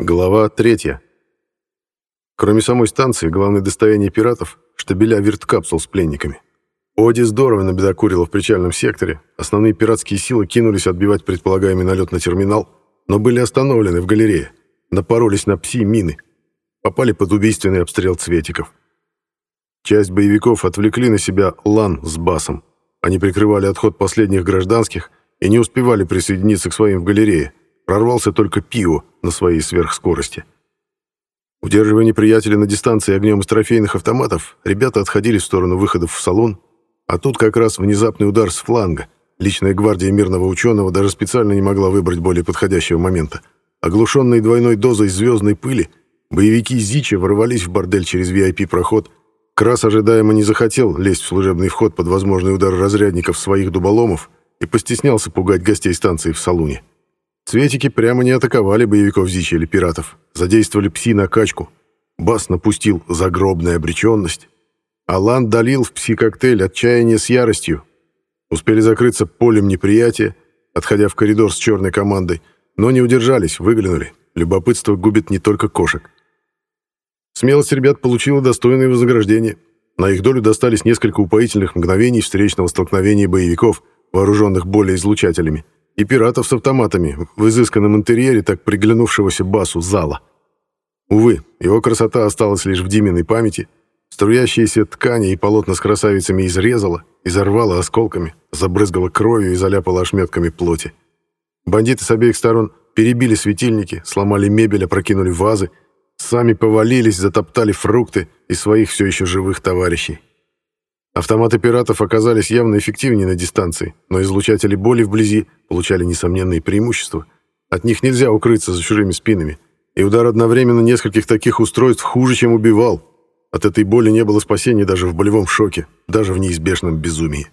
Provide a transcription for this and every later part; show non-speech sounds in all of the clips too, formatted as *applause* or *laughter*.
Глава третья. Кроме самой станции, главное достояние пиратов — штабеля вирткапсул с пленниками. Оди здорово набедокурила в причальном секторе, основные пиратские силы кинулись отбивать предполагаемый налет на терминал, но были остановлены в галерее, напоролись на пси-мины, попали под убийственный обстрел цветиков. Часть боевиков отвлекли на себя лан с басом. Они прикрывали отход последних гражданских и не успевали присоединиться к своим в галерее — Прорвался только Пио на своей сверхскорости. Удерживая неприятеля на дистанции огнем из трофейных автоматов, ребята отходили в сторону выходов в салон, а тут как раз внезапный удар с фланга. Личная гвардия мирного ученого даже специально не могла выбрать более подходящего момента. Оглушенные двойной дозой звездной пыли, боевики Зича ворвались в бордель через VIP-проход. Крас ожидаемо не захотел лезть в служебный вход под возможный удар разрядников своих дуболомов и постеснялся пугать гостей станции в салуне. Цветики прямо не атаковали боевиков Зичи или пиратов, задействовали пси-накачку. Бас напустил загробная обреченность. Алан долил в пси-коктейль отчаяние с яростью. Успели закрыться полем неприятия, отходя в коридор с черной командой, но не удержались, выглянули. Любопытство губит не только кошек. Смелость ребят получила достойное вознаграждение. На их долю достались несколько упоительных мгновений встречного столкновения боевиков, вооруженных более излучателями и пиратов с автоматами в изысканном интерьере так приглянувшегося басу зала. Увы, его красота осталась лишь в Диминой памяти. Струящиеся ткани и полотна с красавицами изрезала, изорвала осколками, забрызгала кровью и заляпала ошметками плоти. Бандиты с обеих сторон перебили светильники, сломали мебель, опрокинули вазы, сами повалились, затоптали фрукты и своих все еще живых товарищей. Автоматы пиратов оказались явно эффективнее на дистанции, но излучатели боли вблизи получали несомненные преимущества. От них нельзя укрыться за чужими спинами, и удар одновременно нескольких таких устройств хуже, чем убивал. От этой боли не было спасения даже в болевом шоке, даже в неизбежном безумии.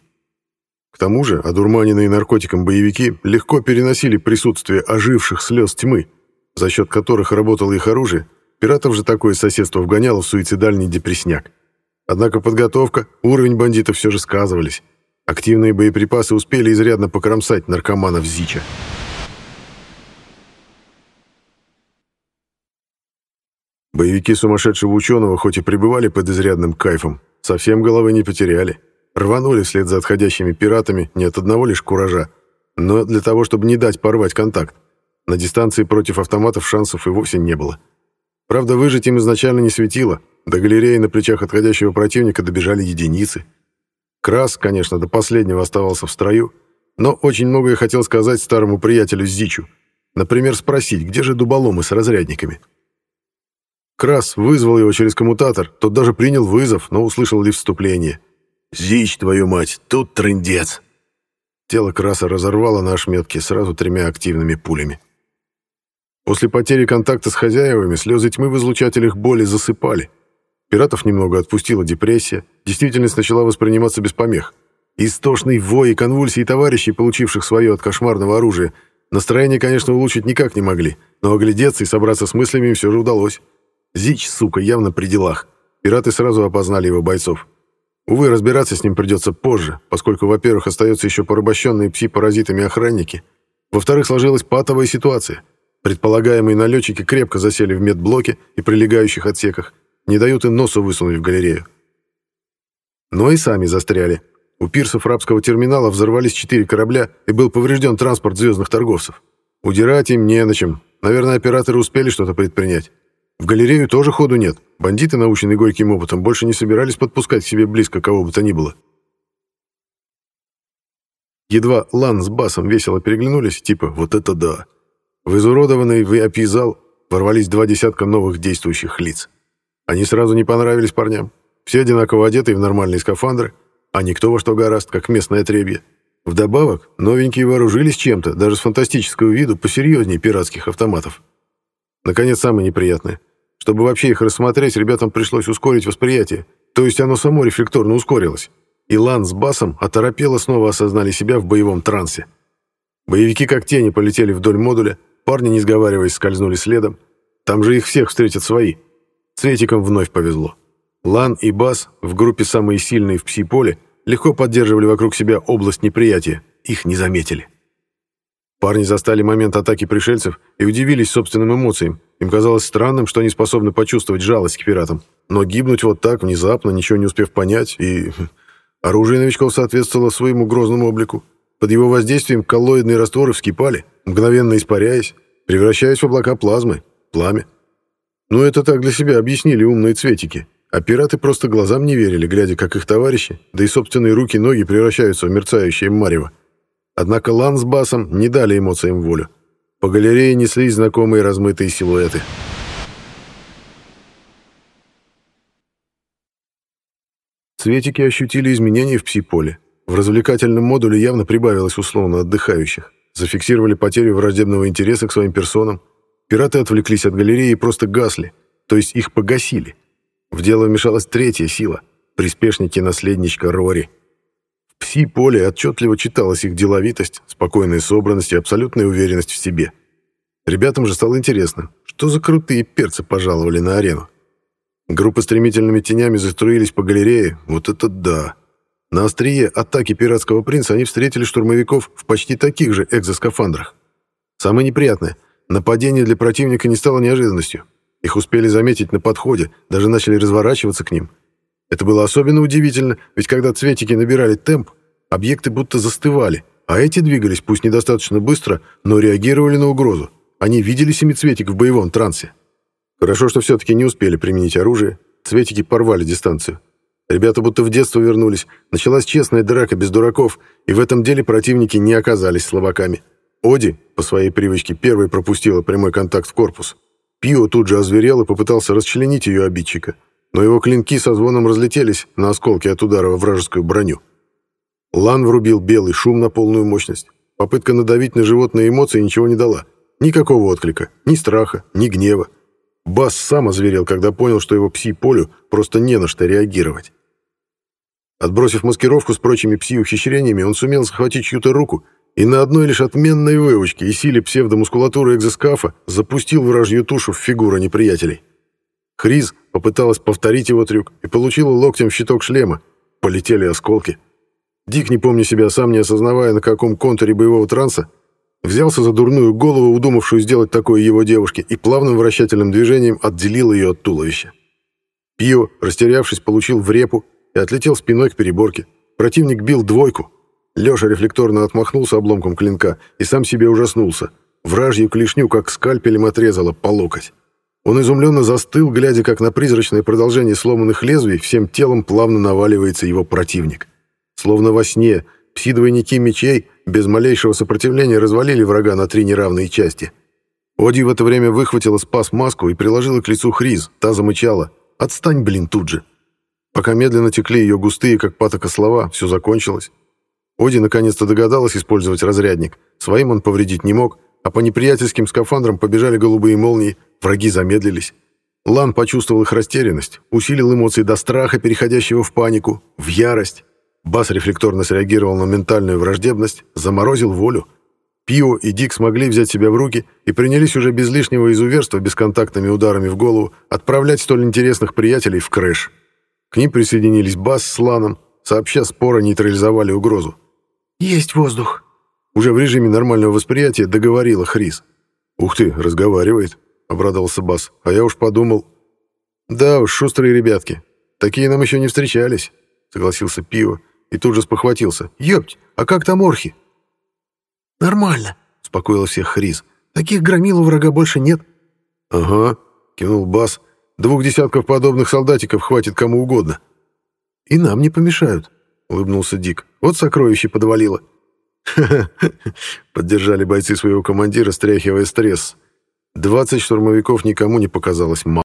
К тому же, одурманенные наркотиком боевики легко переносили присутствие оживших слез тьмы, за счет которых работало их оружие, пиратов же такое соседство вгоняло в суицидальный депресняк. Однако подготовка, уровень бандитов все же сказывались. Активные боеприпасы успели изрядно покромсать наркоманов Зича. Боевики сумасшедшего ученого хоть и пребывали под изрядным кайфом, совсем головы не потеряли. Рванули вслед за отходящими пиратами не от одного лишь куража, но для того, чтобы не дать порвать контакт. На дистанции против автоматов шансов и вовсе не было. Правда, выжить им изначально не светило, до галереи на плечах отходящего противника добежали единицы. Крас, конечно, до последнего оставался в строю, но очень многое хотел сказать старому приятелю Зичу. Например, спросить, где же дуболомы с разрядниками. Крас вызвал его через коммутатор, тот даже принял вызов, но услышал лишь вступление. «Зич, твою мать, тут трындец!» Тело Краса разорвало на ошметке сразу тремя активными пулями. После потери контакта с хозяевами слезы тьмы в излучателях боли засыпали — Пиратов немного отпустила депрессия, действительность начала восприниматься без помех. Истошный вой и конвульсии товарищей, получивших свое от кошмарного оружия, настроение, конечно, улучшить никак не могли, но оглядеться и собраться с мыслями им все же удалось. Зич, сука, явно при делах. Пираты сразу опознали его бойцов. Увы, разбираться с ним придется позже, поскольку, во-первых, остаются еще порабощенные пси-паразитами охранники, во-вторых, сложилась патовая ситуация. Предполагаемые налетчики крепко засели в медблоке и прилегающих отсеках, не дают и носу высунуть в галерею. Но и сами застряли. У пирсов рабского терминала взорвались четыре корабля и был поврежден транспорт звездных торговцев. Удирать им не на чем. Наверное, операторы успели что-то предпринять. В галерею тоже ходу нет. Бандиты, наученные горьким опытом, больше не собирались подпускать к себе близко кого бы то ни было. Едва Лан с Басом весело переглянулись, типа «вот это да». В изуродованный VIP-зал ворвались два десятка новых действующих лиц. Они сразу не понравились парням. Все одинаково одеты в нормальные скафандры, а никто во что гораст, как местное требье. Вдобавок, новенькие вооружились чем-то, даже с фантастического виду, посерьезнее пиратских автоматов. Наконец, самое неприятное. Чтобы вообще их рассмотреть, ребятам пришлось ускорить восприятие, то есть оно само рефлекторно ускорилось. И Лан с Басом оторопело снова осознали себя в боевом трансе. Боевики как тени полетели вдоль модуля, парни, не сговариваясь, скользнули следом. Там же их всех встретят свои — Цветикам вновь повезло. Лан и Бас в группе самые сильные в пси-поле легко поддерживали вокруг себя область неприятия, их не заметили. Парни застали момент атаки пришельцев и удивились собственным эмоциям, Им казалось странным, что они способны почувствовать жалость к пиратам. Но гибнуть вот так, внезапно, ничего не успев понять, и... *laughs* Оружие новичков соответствовало своему грозному облику. Под его воздействием коллоидные растворы вскипали, мгновенно испаряясь, превращаясь в облака плазмы, пламя. Ну, это так для себя объяснили умные цветики. А пираты просто глазам не верили, глядя, как их товарищи, да и собственные руки и ноги превращаются в мерцающее марево. Однако Лан с Басом не дали эмоциям волю. По галерее неслись знакомые размытые силуэты. Цветики ощутили изменения в пси-поле. В развлекательном модуле явно прибавилось условно отдыхающих. Зафиксировали потерю враждебного интереса к своим персонам. Пираты отвлеклись от галереи и просто гасли, то есть их погасили. В дело вмешалась третья сила — приспешники-наследничка Рори. В пси-поле отчетливо читалась их деловитость, спокойная собранность и абсолютная уверенность в себе. Ребятам же стало интересно, что за крутые перцы пожаловали на арену. Группы стремительными тенями заструились по галерее. Вот это да! На острие атаки пиратского принца они встретили штурмовиков в почти таких же экзоскафандрах. Самое неприятное — нападение для противника не стало неожиданностью. Их успели заметить на подходе, даже начали разворачиваться к ним. Это было особенно удивительно, ведь когда цветики набирали темп, объекты будто застывали, а эти двигались, пусть недостаточно быстро, но реагировали на угрозу. Они видели семицветик в боевом трансе. Хорошо, что все-таки не успели применить оружие. Цветики порвали дистанцию. Ребята будто в детство вернулись. Началась честная драка без дураков, и в этом деле противники не оказались слабаками. Оди, по своей привычке, первой пропустила прямой контакт в корпус. Пио тут же озверел и попытался расчленить ее обидчика. Но его клинки со звоном разлетелись на осколки от удара во вражескую броню. Лан врубил белый шум на полную мощность. Попытка надавить на животные эмоции ничего не дала. Никакого отклика, ни страха, ни гнева. Бас сам озверел, когда понял, что его пси-полю просто не на что реагировать. Отбросив маскировку с прочими пси-ухищрениями, он сумел захватить чью-то руку и на одной лишь отменной выучке и силе псевдомускулатуры экзоскафа запустил вражью тушу в фигуру неприятелей. Хриз попыталась повторить его трюк и получила локтем в щиток шлема. Полетели осколки. Дик, не помня себя, сам не осознавая, на каком контуре боевого транса, Взялся за дурную голову, удумавшую сделать такое его девушке, и плавным вращательным движением отделил ее от туловища. Пио, растерявшись, получил в репу и отлетел спиной к переборке. Противник бил двойку. Леша рефлекторно отмахнулся обломком клинка и сам себе ужаснулся. Вражью клешню, как скальпелем, отрезала по локоть. Он изумленно застыл, глядя, как на призрачное продолжение сломанных лезвий всем телом плавно наваливается его противник. Словно во сне — Пси-двойники мечей без малейшего сопротивления развалили врага на три неравные части. Оди в это время выхватила спас маску и приложила к лицу Хриз, та замычала. «Отстань, блин, тут же!» Пока медленно текли ее густые, как патока, слова, все закончилось. Оди наконец-то догадалась использовать разрядник. Своим он повредить не мог, а по неприятельским скафандрам побежали голубые молнии, враги замедлились. Лан почувствовал их растерянность, усилил эмоции до страха, переходящего в панику, в ярость. Бас рефлекторно среагировал на ментальную враждебность, заморозил волю. Пио и Дик смогли взять себя в руки и принялись уже без лишнего изуверства, бесконтактными ударами в голову, отправлять столь интересных приятелей в крэш. К ним присоединились Бас с Ланом, сообща споро нейтрализовали угрозу. «Есть воздух!» Уже в режиме нормального восприятия договорила Хрис. «Ух ты, разговаривает!» — обрадовался Бас. «А я уж подумал...» «Да уж, шустрые ребятки. Такие нам еще не встречались», — согласился Пио и тут же спохватился. «Ёпть, а как там орхи?» «Нормально», — успокоил всех Хриз. «Таких громил у врага больше нет». «Ага», — кинул Бас. «Двух десятков подобных солдатиков хватит кому угодно». «И нам не помешают», — улыбнулся Дик. «Вот сокровище подвалило». *laughs* Поддержали бойцы своего командира, стряхивая стресс. «Двадцать штурмовиков никому не показалось мало».